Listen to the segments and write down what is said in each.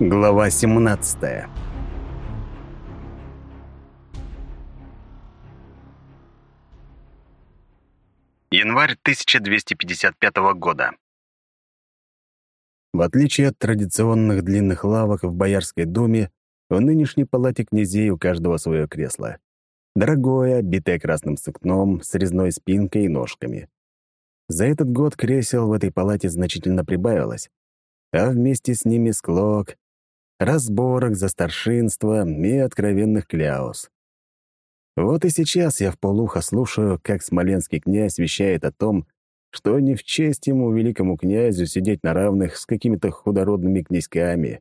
Глава 17 Январь 1255 года. В отличие от традиционных длинных лавок в Боярской думе, в нынешней палате князей у каждого свое кресло. Дорогое, битое красным сукном, с резной спинкой и ножками. За этот год кресел в этой палате значительно прибавилось, а вместе с ними склок, разборок за старшинство и откровенных кляус. Вот и сейчас я в полухо слушаю, как смоленский князь вещает о том, что не в честь ему, великому князю, сидеть на равных с какими-то худородными князьками.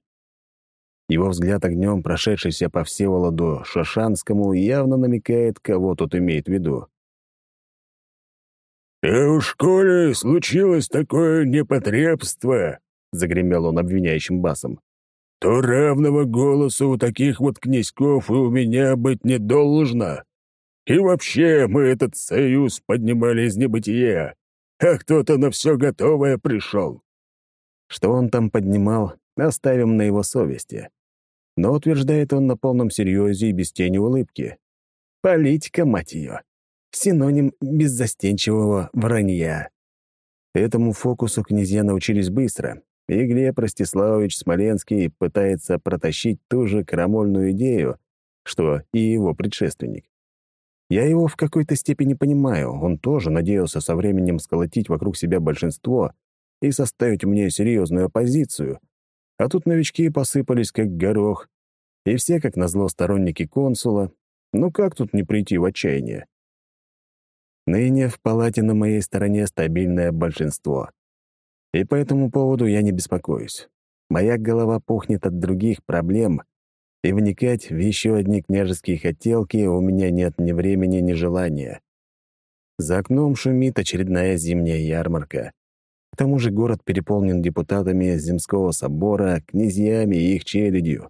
Его взгляд огнем, прошедшийся по Всеволоду Шашанскому, явно намекает, кого тут имеет в виду. «И уж коли случилось такое непотребство», — загремел он обвиняющим басом, «то равного голоса у таких вот князьков и у меня быть не должно. И вообще мы этот союз поднимали из небытия, а кто-то на все готовое пришел». Что он там поднимал, оставим на его совести. Но утверждает он на полном серьезе и без тени улыбки. Политика, мать ее синоним беззастенчивого вранья. Этому фокусу князья научились быстро, и Глеб Ростиславович Смоленский пытается протащить ту же крамольную идею, что и его предшественник. Я его в какой-то степени понимаю, он тоже надеялся со временем сколотить вокруг себя большинство и составить мне серьезную оппозицию, а тут новички посыпались как горох, и все, как назло, сторонники консула. Ну как тут не прийти в отчаяние? Ныне в палате на моей стороне стабильное большинство. И по этому поводу я не беспокоюсь. Моя голова пухнет от других проблем, и вникать в еще одни княжеские хотелки у меня нет ни времени, ни желания. За окном шумит очередная зимняя ярмарка. К тому же город переполнен депутатами Земского собора, князьями и их челядью.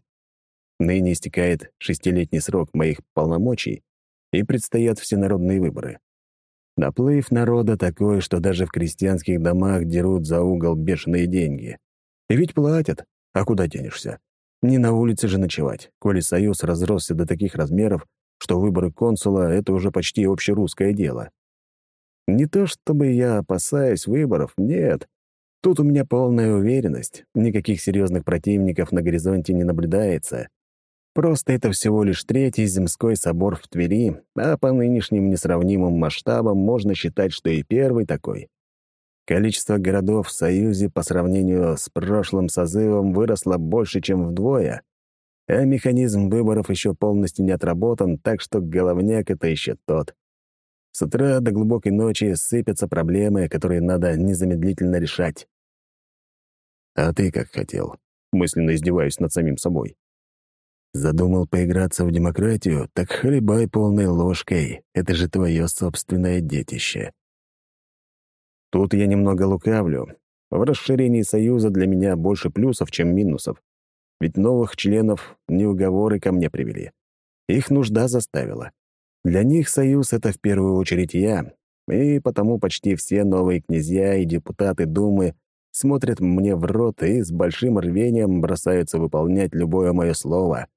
Ныне истекает шестилетний срок моих полномочий, и предстоят всенародные выборы. Наплыв народа такой, что даже в крестьянских домах дерут за угол бешеные деньги. И ведь платят, а куда денешься? Не на улице же ночевать, коли союз разросся до таких размеров, что выборы консула — это уже почти общерусское дело. Не то чтобы я опасаюсь выборов, нет. Тут у меня полная уверенность, никаких серьезных противников на горизонте не наблюдается. Просто это всего лишь третий земской собор в Твери, а по нынешним несравнимым масштабам можно считать, что и первый такой. Количество городов в Союзе по сравнению с прошлым созывом выросло больше, чем вдвое, а механизм выборов еще полностью не отработан, так что головняк — это еще тот. С утра до глубокой ночи сыпятся проблемы, которые надо незамедлительно решать. «А ты как хотел?» — мысленно издеваюсь над самим собой. Задумал поиграться в демократию, так хлебай полной ложкой. Это же твое собственное детище. Тут я немного лукавлю. В расширении Союза для меня больше плюсов, чем минусов. Ведь новых членов не уговоры ко мне привели. Их нужда заставила. Для них Союз — это в первую очередь я, и потому почти все новые князья и депутаты Думы смотрят мне в рот и с большим рвением бросаются выполнять любое мое слово.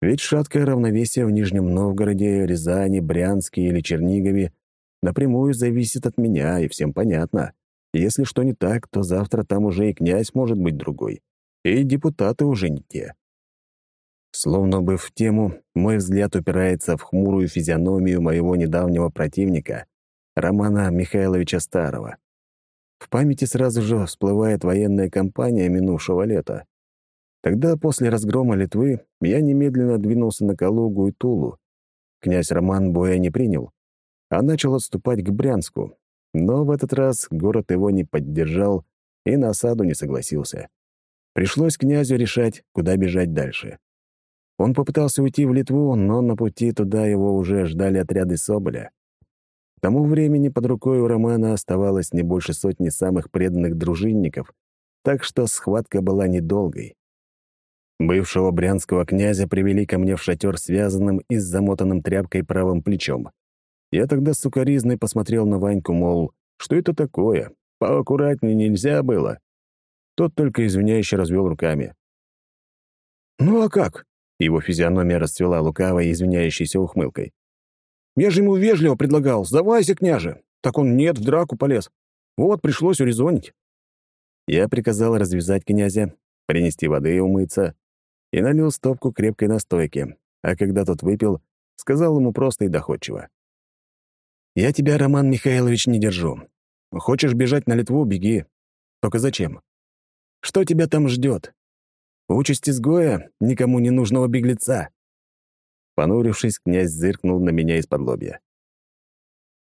Ведь шаткое равновесие в Нижнем Новгороде, Рязани, Брянске или Чернигове напрямую зависит от меня, и всем понятно. Если что не так, то завтра там уже и князь может быть другой, и депутаты уже не те. Словно бы в тему, мой взгляд упирается в хмурую физиономию моего недавнего противника, Романа Михайловича Старого. В памяти сразу же всплывает военная кампания минувшего лета. Тогда, после разгрома Литвы, я немедленно двинулся на Калугу и Тулу. Князь Роман боя не принял, а начал отступать к Брянску. Но в этот раз город его не поддержал и на осаду не согласился. Пришлось князю решать, куда бежать дальше. Он попытался уйти в Литву, но на пути туда его уже ждали отряды Соболя. К тому времени под рукой у Романа оставалось не больше сотни самых преданных дружинников, так что схватка была недолгой. Бывшего брянского князя привели ко мне в шатер связанным и с замотанным тряпкой правым плечом. Я тогда сукоризной посмотрел на Ваньку, мол, что это такое? Поаккуратнее нельзя было. Тот только извиняюще развел руками. «Ну а как?» — его физиономия расцвела лукавой, извиняющейся ухмылкой. «Я же ему вежливо предлагал, сдавайся, княже. Так он нет, в драку полез. Вот, пришлось урезонить». Я приказал развязать князя, принести воды и умыться, и налил стопку крепкой настойки, а когда тот выпил, сказал ему просто и доходчиво. «Я тебя, Роман Михайлович, не держу. Хочешь бежать на Литву — беги. Только зачем? Что тебя там ждет? Участь изгоя никому не нужного беглеца». Понурившись, князь зыркнул на меня из-под лобья.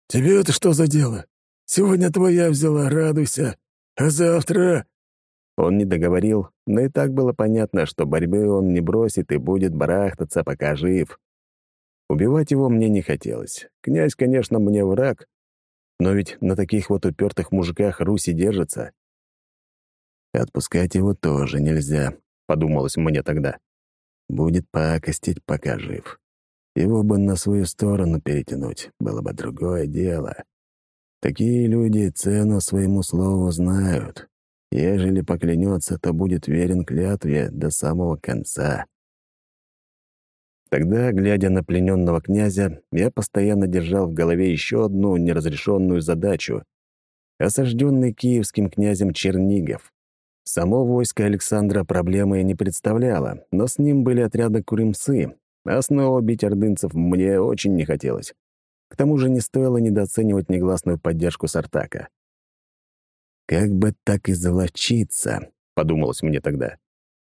«Тебе это что за дело? Сегодня твоя взяла, радуйся, а завтра...» Он не договорил, но и так было понятно, что борьбы он не бросит и будет барахтаться, пока жив. Убивать его мне не хотелось. Князь, конечно, мне враг, но ведь на таких вот упертых мужиках Руси держится. Отпускать его тоже нельзя, подумалось мне тогда. Будет пакостить, пока жив. Его бы на свою сторону перетянуть, было бы другое дело. Такие люди цену своему слову знают. Ежели поклянется, то будет верен клятве до самого конца. Тогда, глядя на плененного князя, я постоянно держал в голове еще одну неразрешенную задачу — осажденный киевским князем Чернигов. Само войско Александра проблемы не представляло, но с ним были отряды Куримсы, а снова бить ордынцев мне очень не хотелось. К тому же не стоило недооценивать негласную поддержку Сартака. «Как бы так изолочиться», — подумалось мне тогда,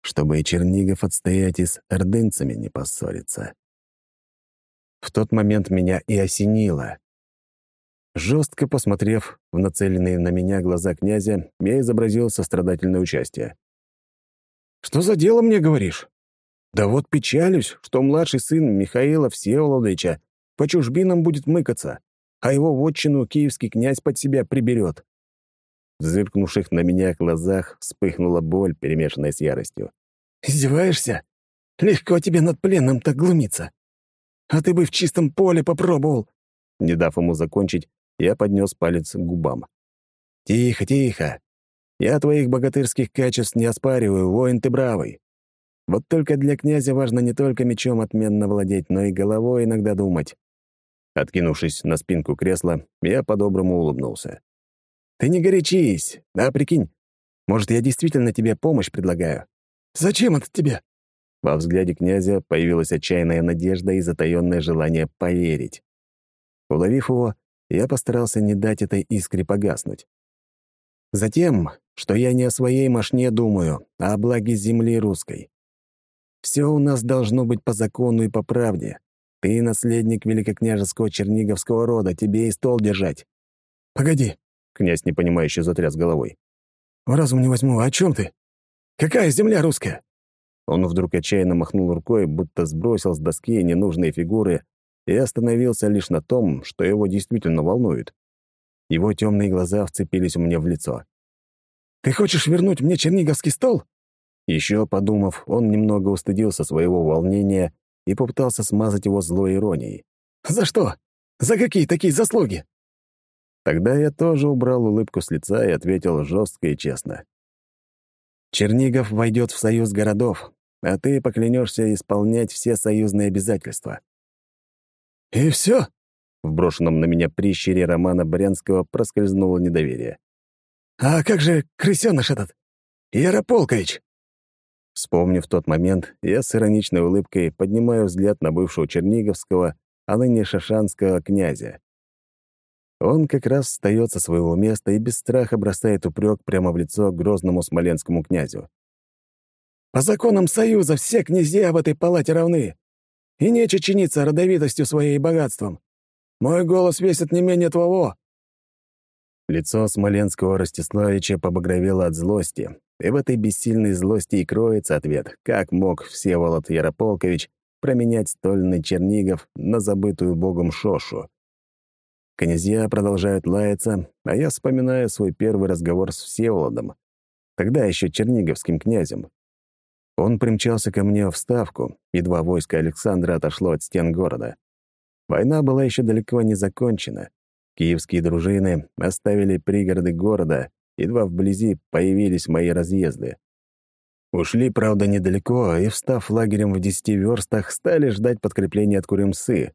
чтобы и Чернигов отстоять и с ордынцами не поссориться. В тот момент меня и осенило. Жестко посмотрев в нацеленные на меня глаза князя, я изобразил сострадательное участие. «Что за дело мне говоришь? Да вот печалюсь, что младший сын Михаила Всеволодовича по чужбинам будет мыкаться, а его вотчину киевский князь под себя приберет. В зыркнувших на меня глазах вспыхнула боль, перемешанная с яростью. «Издеваешься? Легко тебе над пленным так глумиться. А ты бы в чистом поле попробовал!» Не дав ему закончить, я поднес палец к губам. «Тихо, тихо. Я твоих богатырских качеств не оспариваю, воин ты бравый. Вот только для князя важно не только мечом отменно владеть, но и головой иногда думать». Откинувшись на спинку кресла, я по-доброму улыбнулся. «Ты не горячись. Да, прикинь, может, я действительно тебе помощь предлагаю?» «Зачем это тебе?» Во взгляде князя появилась отчаянная надежда и затаённое желание поверить. Уловив его, я постарался не дать этой искре погаснуть. Затем, что я не о своей машне думаю, а о благе земли русской. Все у нас должно быть по закону и по правде. Ты наследник великокняжеского черниговского рода, тебе и стол держать. Погоди, Князь непонимающе затряс головой. «В разум не возьму. О чем ты? Какая земля русская?» Он вдруг отчаянно махнул рукой, будто сбросил с доски ненужные фигуры и остановился лишь на том, что его действительно волнует. Его темные глаза вцепились мне в лицо. «Ты хочешь вернуть мне черниговский стол?» Еще подумав, он немного устыдился своего волнения и попытался смазать его злой иронией. «За что? За какие такие заслуги?» Тогда я тоже убрал улыбку с лица и ответил жестко и честно. «Чернигов войдет в союз городов, а ты поклянешься исполнять все союзные обязательства». «И все?» — в брошенном на меня прищере Романа Брянского проскользнуло недоверие. «А как же крысёныш этот? Ярополкович?» Вспомнив тот момент, я с ироничной улыбкой поднимаю взгляд на бывшего черниговского, а ныне шашанского князя. Он как раз встает со своего места и без страха бросает упрек прямо в лицо грозному смоленскому князю. «По законам Союза все князья в этой палате равны, и нече чиниться родовитостью своей и богатством. Мой голос весит не менее твоего». Лицо смоленского Ростиславича побагровело от злости, и в этой бессильной злости и кроется ответ, как мог Всеволод Ярополкович променять стольный Чернигов на забытую богом Шошу. Князья продолжают лаяться, а я вспоминаю свой первый разговор с Всеволодом, тогда еще черниговским князем. Он примчался ко мне в Ставку, едва войско Александра отошло от стен города. Война была еще далеко не закончена. Киевские дружины оставили пригороды города, едва вблизи появились мои разъезды. Ушли, правда, недалеко, и, встав лагерем в десяти верстах, стали ждать подкрепления от Куримсы.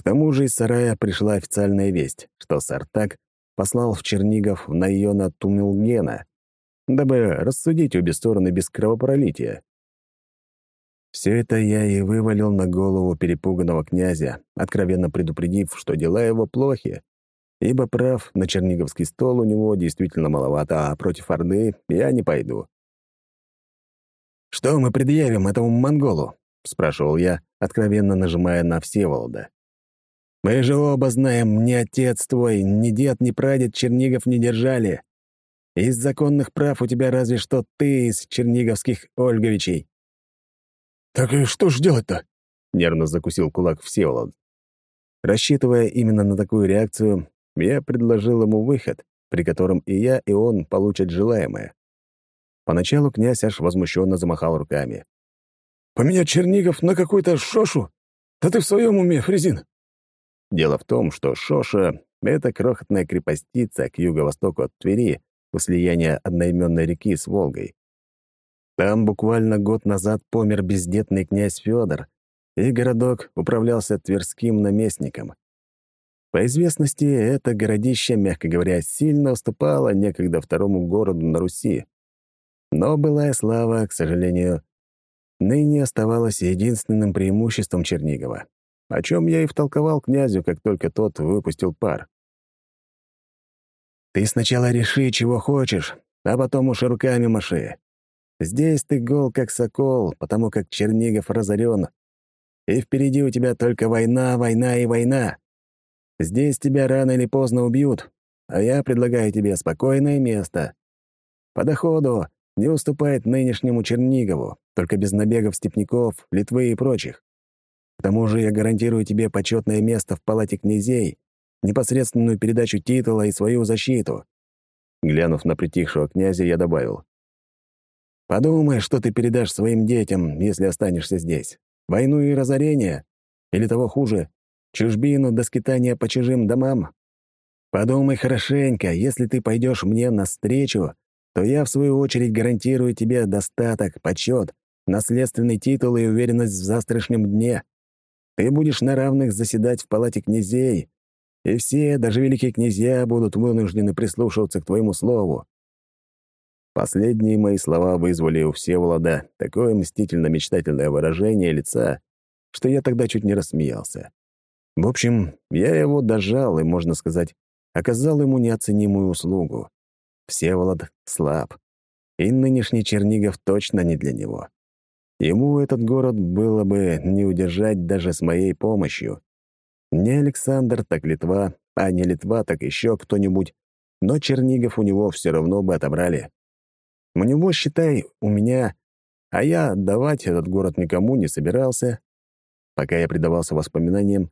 К тому же из сарая пришла официальная весть, что Сартак послал в Чернигов на Иона Тумилгена, дабы рассудить обе стороны без кровопролития. Все это я и вывалил на голову перепуганного князя, откровенно предупредив, что дела его плохи, ибо прав на черниговский стол у него действительно маловато, а против Орды я не пойду. «Что мы предъявим этому монголу?» — спрашивал я, откровенно нажимая на Всеволода. «Мы же оба знаем, ни отец твой, ни дед, ни прадед Чернигов не держали. Из законных прав у тебя разве что ты из черниговских Ольговичей. «Так и что ж делать-то?» — нервно закусил кулак Всеволод. Рассчитывая именно на такую реакцию, я предложил ему выход, при котором и я, и он получат желаемое. Поначалу князь аж возмущенно замахал руками. «Поменять Чернигов на какую-то Шошу? Да ты в своем уме, Фрезин!» Дело в том, что Шоша — это крохотная крепостица к юго-востоку от Твери у слияния одноименной реки с Волгой. Там буквально год назад помер бездетный князь Федор, и городок управлялся тверским наместником. По известности, это городище, мягко говоря, сильно уступало некогда второму городу на Руси. Но былая слава, к сожалению, ныне оставалась единственным преимуществом Чернигова, о чем я и втолковал князю, как только тот выпустил пар. «Ты сначала реши, чего хочешь, а потом уж руками маши. Здесь ты гол, как сокол, потому как Чернигов разорен, и впереди у тебя только война, война и война. Здесь тебя рано или поздно убьют, а я предлагаю тебе спокойное место. По доходу не уступает нынешнему Чернигову, только без набегов степняков, Литвы и прочих. К тому же я гарантирую тебе почетное место в палате князей, непосредственную передачу титула и свою защиту». Глянув на притихшего князя, я добавил. Подумай, что ты передашь своим детям, если останешься здесь. Войну и разорение? Или того хуже, чужбину до скитания по чужим домам? Подумай хорошенько, если ты пойдешь мне навстречу, то я, в свою очередь, гарантирую тебе достаток, почет, наследственный титул и уверенность в завтрашнем дне. Ты будешь на равных заседать в палате князей, и все, даже великие князья, будут вынуждены прислушиваться к твоему слову. Последние мои слова вызвали у Всеволода такое мстительно-мечтательное выражение лица, что я тогда чуть не рассмеялся. В общем, я его дожал и, можно сказать, оказал ему неоценимую услугу. Всеволод слаб, и нынешний Чернигов точно не для него. Ему этот город было бы не удержать даже с моей помощью. Не Александр, так Литва, а не Литва, так еще кто-нибудь, но Чернигов у него все равно бы отобрали. У него, считай, у меня, а я отдавать этот город никому не собирался. Пока я предавался воспоминаниям,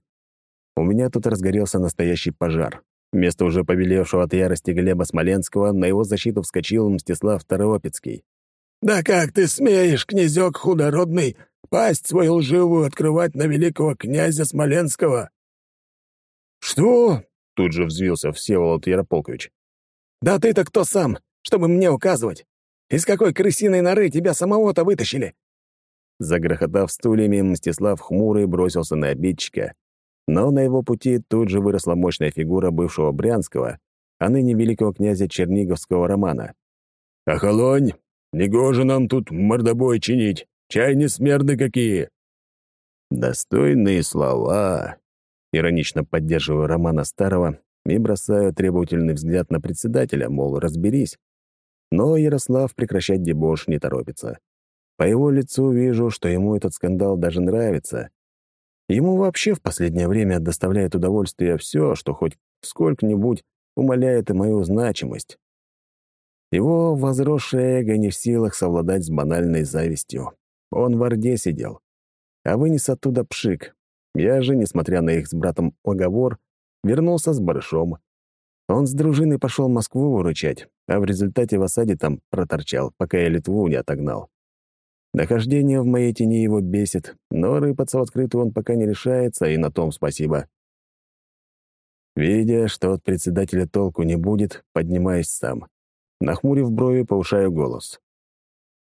у меня тут разгорелся настоящий пожар. Вместо уже побелевшего от ярости Глеба Смоленского на его защиту вскочил Мстислав Торопецкий. «Да как ты смеешь, князек худородный, пасть свою лживую открывать на великого князя Смоленского?» «Что?» — тут же взвился Всеволод Ярополкович. «Да ты-то кто сам, чтобы мне указывать? Из какой крысиной норы тебя самого-то вытащили?» Загрохотав стульями, Мстислав хмурый бросился на обидчика. Но на его пути тут же выросла мощная фигура бывшего Брянского, а ныне великого князя Черниговского Романа. «Охолонь! Негоже нам тут мордобой чинить! Чай не смерды какие!» «Достойные слова!» Иронично поддерживаю Романа Старого и бросаю требовательный взгляд на председателя, мол, разберись. Но Ярослав прекращать дебош не торопится. По его лицу вижу, что ему этот скандал даже нравится. Ему вообще в последнее время доставляет удовольствие все, что хоть сколько-нибудь умаляет и мою значимость. Его возросшее эго не в силах совладать с банальной завистью. Он в Орде сидел, а вынес оттуда пшик. Я же, несмотря на их с братом оговор, вернулся с барышом. Он с дружиной пошел Москву выручать, а в результате в осаде там проторчал, пока я Литву не отогнал. Нахождение в моей тени его бесит, но рыпаться в открытую он пока не решается, и на том спасибо. Видя, что от председателя толку не будет, поднимаюсь сам. Нахмурив брови, повышаю голос.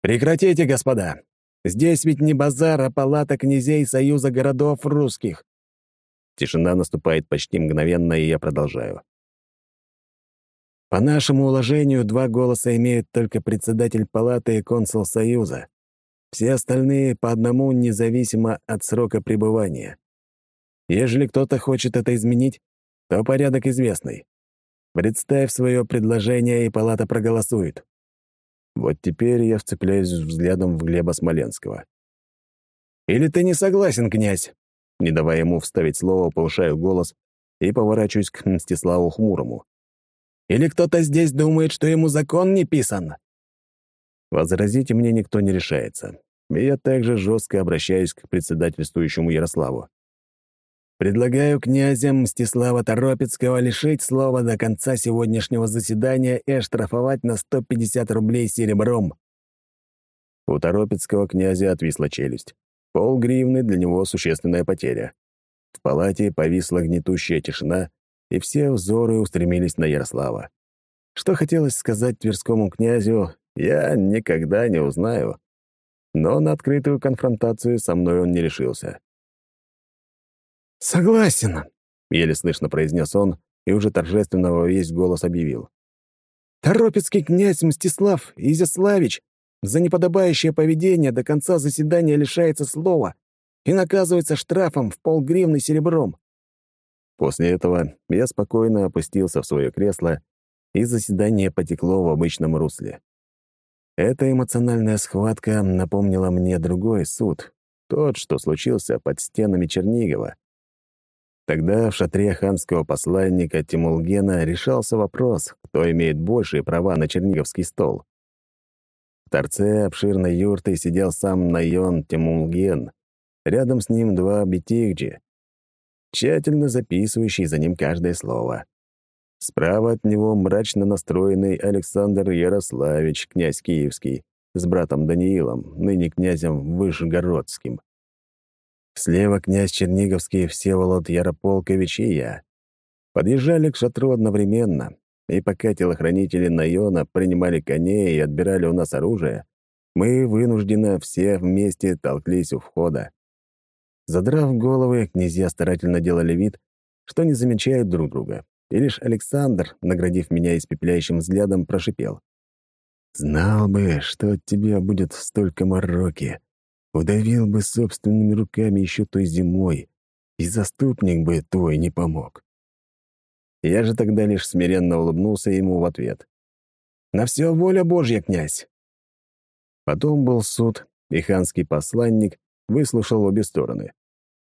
«Прекратите, господа! Здесь ведь не базар, а палата князей Союза городов русских!» Тишина наступает почти мгновенно, и я продолжаю. По нашему уложению, два голоса имеют только председатель палаты и консул Союза. Все остальные по одному независимо от срока пребывания. Ежели кто-то хочет это изменить, то порядок известный. Представь свое предложение, и палата проголосует. Вот теперь я вцепляюсь взглядом в Глеба Смоленского. «Или ты не согласен, князь?» Не давая ему вставить слово, повышаю голос и поворачиваюсь к Мстиславу Хмурому. Или кто-то здесь думает, что ему закон не писан?» Возразить мне никто не решается. И я также жестко обращаюсь к председательствующему Ярославу. Предлагаю князям Мстислава Торопецкого лишить слова до конца сегодняшнего заседания и оштрафовать на 150 рублей серебром. У Торопецкого князя отвисла челюсть. Пол гривны для него существенная потеря. В палате повисла гнетущая тишина, и все взоры устремились на Ярослава. Что хотелось сказать тверскому князю, я никогда не узнаю. Но на открытую конфронтацию со мной он не решился. «Согласен», — еле слышно произнес он и уже торжественно во весь голос объявил. «Торопецкий князь Мстислав Изяславич за неподобающее поведение до конца заседания лишается слова и наказывается штрафом в полгривны серебром. После этого я спокойно опустился в свое кресло, и заседание потекло в обычном русле. Эта эмоциональная схватка напомнила мне другой суд, тот, что случился под стенами Чернигова. Тогда в шатре ханского посланника Тимулгена решался вопрос, кто имеет большие права на черниговский стол. В торце обширной юрты сидел сам Найон Тимулген. Рядом с ним два битигджи, тщательно записывающий за ним каждое слово. Справа от него мрачно настроенный Александр Ярославич, князь Киевский, с братом Даниилом, ныне князем Вышегородским. Слева князь Черниговский Всеволод Ярополкович и я. Подъезжали к шатру одновременно, и пока телохранители Найона принимали коней и отбирали у нас оружие, мы вынужденно все вместе толклись у входа. Задрав головы, князья старательно делали вид, что не замечают друг друга, и лишь Александр, наградив меня испепеляющим взглядом, прошипел. «Знал бы, что от тебя будет столько мороки, удавил бы собственными руками еще той зимой, и заступник бы твой не помог». Я же тогда лишь смиренно улыбнулся ему в ответ. «На все воля Божья, князь!» Потом был суд, и ханский посланник выслушал обе стороны.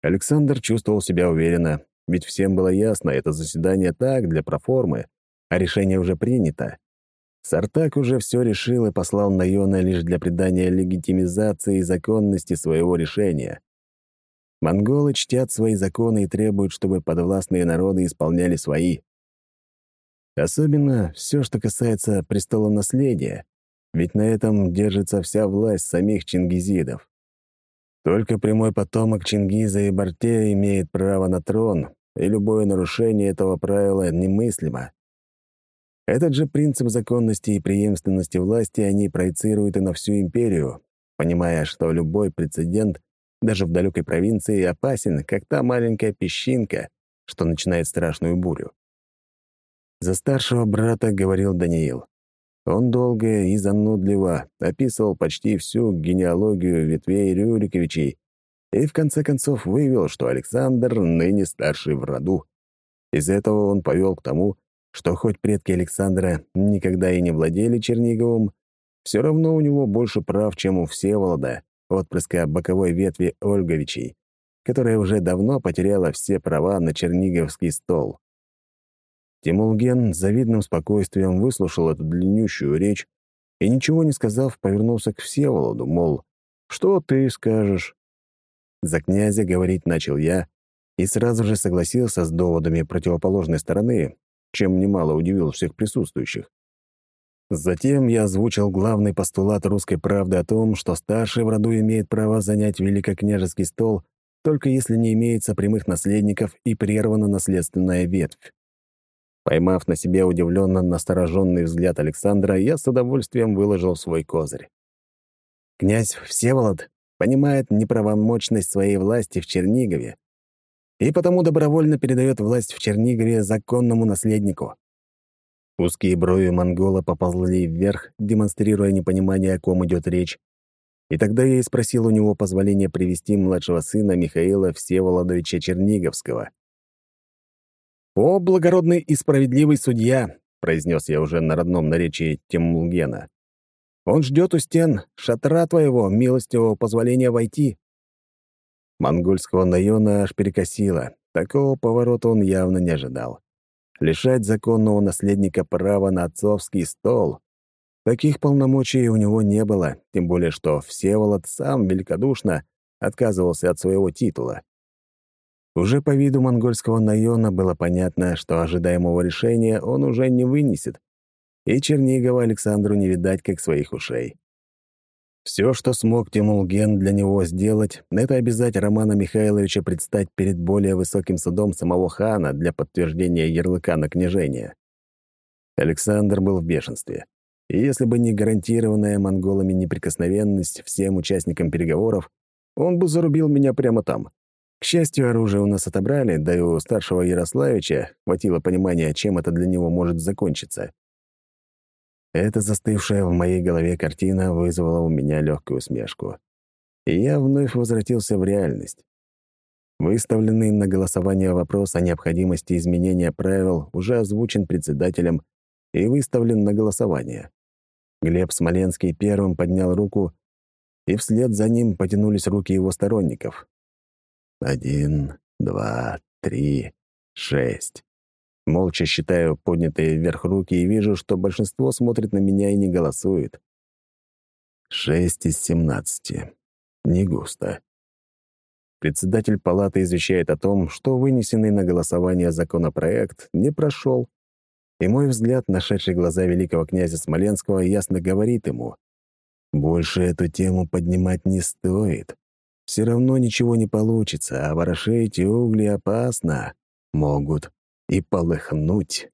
Александр чувствовал себя уверенно, ведь всем было ясно, это заседание так, для проформы, а решение уже принято. Сартак уже все решил и послал Найона лишь для придания легитимизации и законности своего решения. Монголы чтят свои законы и требуют, чтобы подвластные народы исполняли свои. Особенно все, что касается престола наследия, ведь на этом держится вся власть самих чингизидов. Только прямой потомок Чингиза и Барте имеет право на трон, и любое нарушение этого правила немыслимо. Этот же принцип законности и преемственности власти они проецируют и на всю империю, понимая, что любой прецедент, даже в далекой провинции, опасен, как та маленькая песчинка, что начинает страшную бурю. За старшего брата говорил Даниил. Он долго и занудливо описывал почти всю генеалогию ветвей Рюриковичей и в конце концов вывел, что Александр ныне старший в роду. Из этого он повел к тому, что хоть предки Александра никогда и не владели Черниговым, все равно у него больше прав, чем у Всеволода, отпрыска боковой ветви Ольговичей, которая уже давно потеряла все права на черниговский стол. Тимулген с завидным спокойствием выслушал эту длиннющую речь и, ничего не сказав, повернулся к Всеволоду, мол, «Что ты скажешь?» За князя говорить начал я и сразу же согласился с доводами противоположной стороны, чем немало удивил всех присутствующих. Затем я озвучил главный постулат русской правды о том, что старший в роду имеет право занять великокняжеский стол, только если не имеется прямых наследников и прервана наследственная ветвь. Поймав на себе удивленно настороженный взгляд Александра, я с удовольствием выложил свой козырь. Князь Всеволод понимает неправомочность своей власти в Чернигове и потому добровольно передает власть в Чернигове законному наследнику. Узкие брови монгола поползли вверх, демонстрируя непонимание, о ком идет речь. И тогда я и спросил у него позволения привести младшего сына Михаила Всеволодовича Черниговского. «О, благородный и справедливый судья!» — произнес я уже на родном наречии Темулгена. «Он ждет у стен шатра твоего, милостивого позволения войти». Монгольского наёна аж перекосило. Такого поворота он явно не ожидал. Лишать законного наследника права на отцовский стол. Таких полномочий у него не было, тем более что Всеволод сам великодушно отказывался от своего титула. Уже по виду монгольского наёна было понятно, что ожидаемого решения он уже не вынесет, и Чернигова Александру не видать как своих ушей. Все, что смог Тимулген для него сделать, это обязать Романа Михайловича предстать перед более высоким судом самого хана для подтверждения ярлыка на княжение. Александр был в бешенстве. И если бы не гарантированная монголами неприкосновенность всем участникам переговоров, он бы зарубил меня прямо там. К счастью, оружие у нас отобрали, да и у старшего Ярославича хватило понимания, чем это для него может закончиться. Эта застывшая в моей голове картина вызвала у меня легкую усмешку. И я вновь возвратился в реальность. Выставленный на голосование вопрос о необходимости изменения правил уже озвучен председателем и выставлен на голосование. Глеб Смоленский первым поднял руку, и вслед за ним потянулись руки его сторонников. Один, два, три, шесть. Молча считаю поднятые вверх руки и вижу, что большинство смотрит на меня и не голосует. Шесть из семнадцати. Не густо. Председатель палаты извещает о том, что вынесенный на голосование законопроект не прошел, и мой взгляд, нашедший глаза великого князя Смоленского, ясно говорит ему, «Больше эту тему поднимать не стоит все равно ничего не получится, а ворошить угли опасно. Могут и полыхнуть.